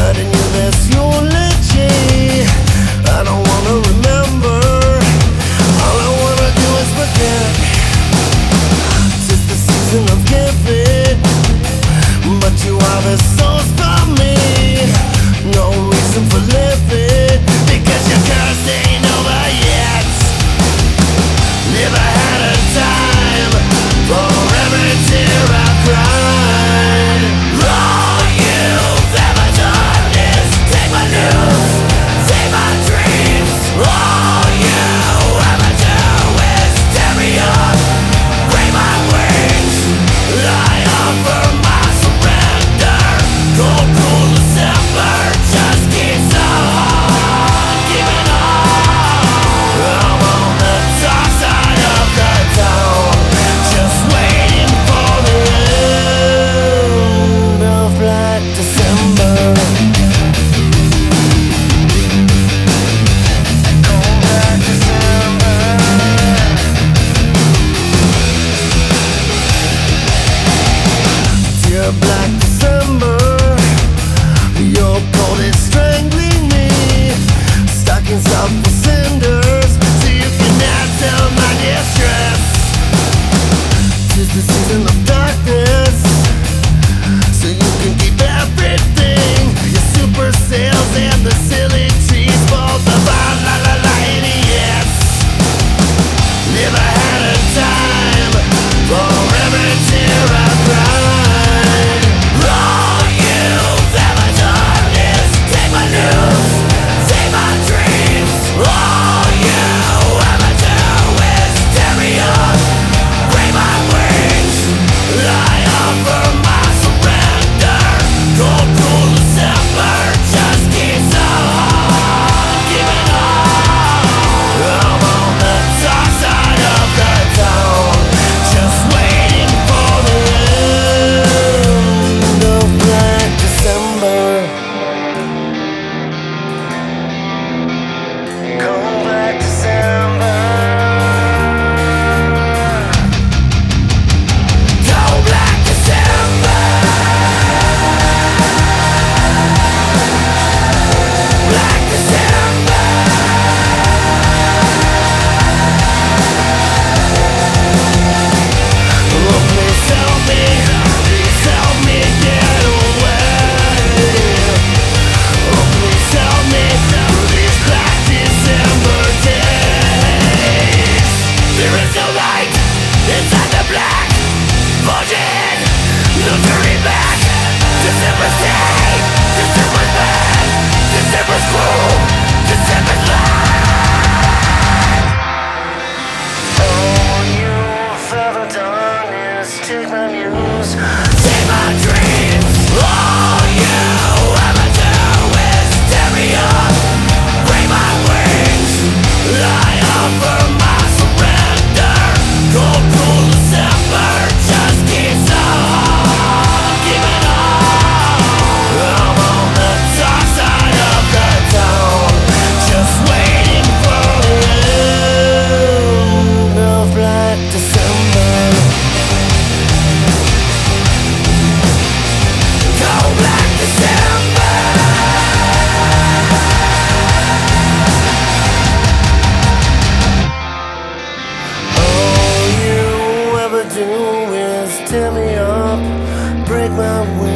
you I don't wanna remember. All I wanna do is forget. Just the season of giving. But you are the source dead, the very back to superstition. tear me up, break my will.